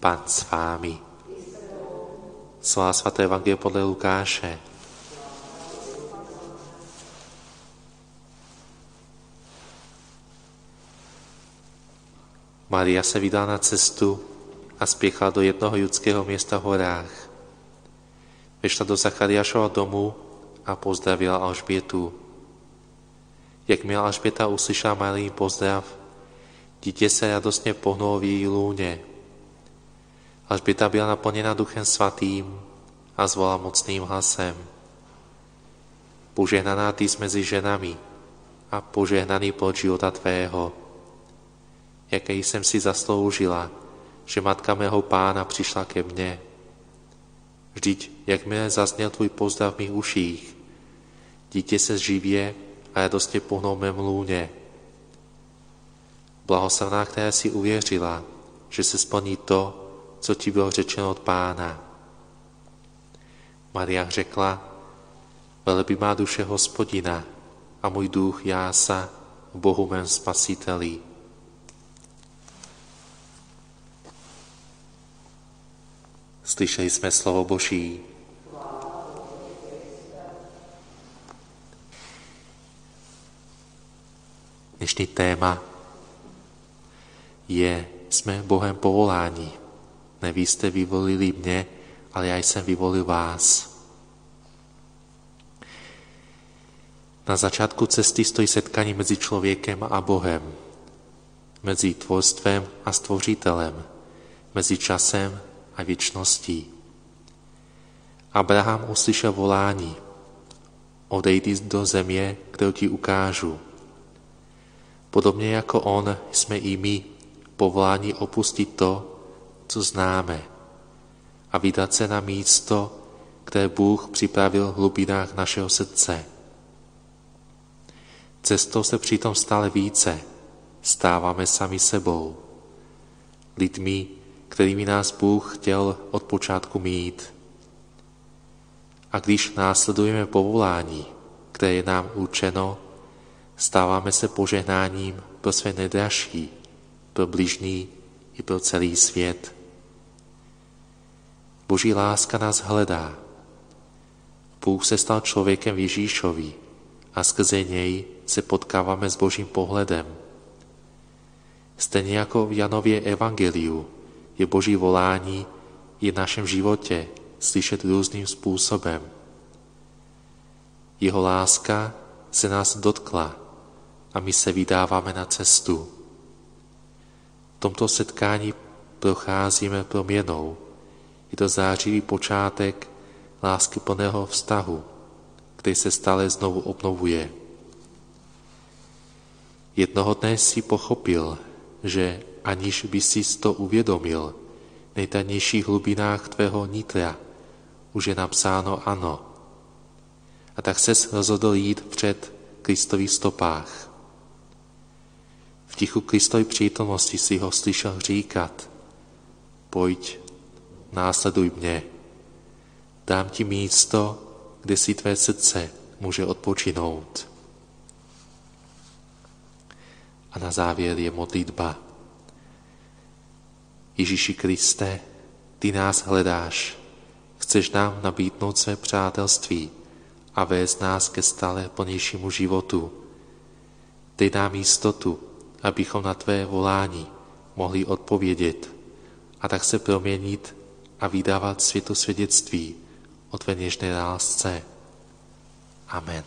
Pán s vámi. Slova svaté Evangelie podle Lukáše. Maria se vydala na cestu a spěchala do jednoho judského města v horách. Vešla do Zachariášova domu a pozdravila Alžbětu. Jakmile Alžběta uslyšela malý pozdrav, dítě se radostně pohnulo v její lůně. Alžběta byla naplněna duchem svatým a zvolala mocným hlasem. Požehnaná ty jsi mezi ženami a požehnaný plod života tvého. Jaké jsem si zasloužila, že matka mého pána přišla ke mně. Vždyť, jakmile zazněl tvůj pozdrav v mých uších, dítě se živě a radostně pohnou mém lůně. Blahoslavná, která si uvěřila, že se splní to, co ti bylo řečeno od pána. Maria řekla, velebí má duše hospodina a můj duch jása v Bohu mém spasiteli. Slyšeli jsme slovo Boží. Dnešní téma je, jsme Bohem povoláni. Ne vy jste vyvolili mě, ale já jsem vyvolil vás. Na začátku cesty stojí setkání mezi člověkem a Bohem, mezi tvorstvem a stvořitelem, mezi časem a věčností. Abraham uslyšel volání, odejdi do země, kterou ti ukážu. Podobně jako on jsme i my povoláni opustit to, co známe a vydat se na místo, které Bůh připravil v hlubinách našeho srdce. Cestou se přitom stále více stáváme sami sebou, lidmi, kterými nás Bůh chtěl od počátku mít. A když následujeme povolání, které je nám určeno, stáváme se požehnáním pro své nedražší, pro bližní i pro celý svět. Boží láska nás hledá. Bůh se stal člověkem v Ježíšovi a skrze něj se potkáváme s Božím pohledem. Stejně jako v Janově evangeliu je Boží volání i v našem životě slyšet různým způsobem. Jeho láska se nás dotkla a my se vydáváme na cestu. V tomto setkání procházíme proměnou. Je to zářivý počátek lásky plného vztahu, který se stále znovu obnovuje. Jednoho dne si pochopil, že aniž by si to uvědomil, v nejtajnějších hlubinách tvého nitra už je napsáno ano. A tak se rozhodl jít před Kristových stopách. V tichu Kristovy přítomnosti si ho slyšel říkat, pojď, následuj mě, dám ti místo, kde si tvé srdce může odpočinout. A na závěr je modlitba. Ježíši Kriste, ty nás hledáš, chceš nám nabídnout své přátelství a vést nás ke stále plnějšímu životu. Dej nám jistotu, abychom na tvé volání mohli odpovědět a tak se proměnit a vydávat světu svědectví o tvé něžné lásce. Amen.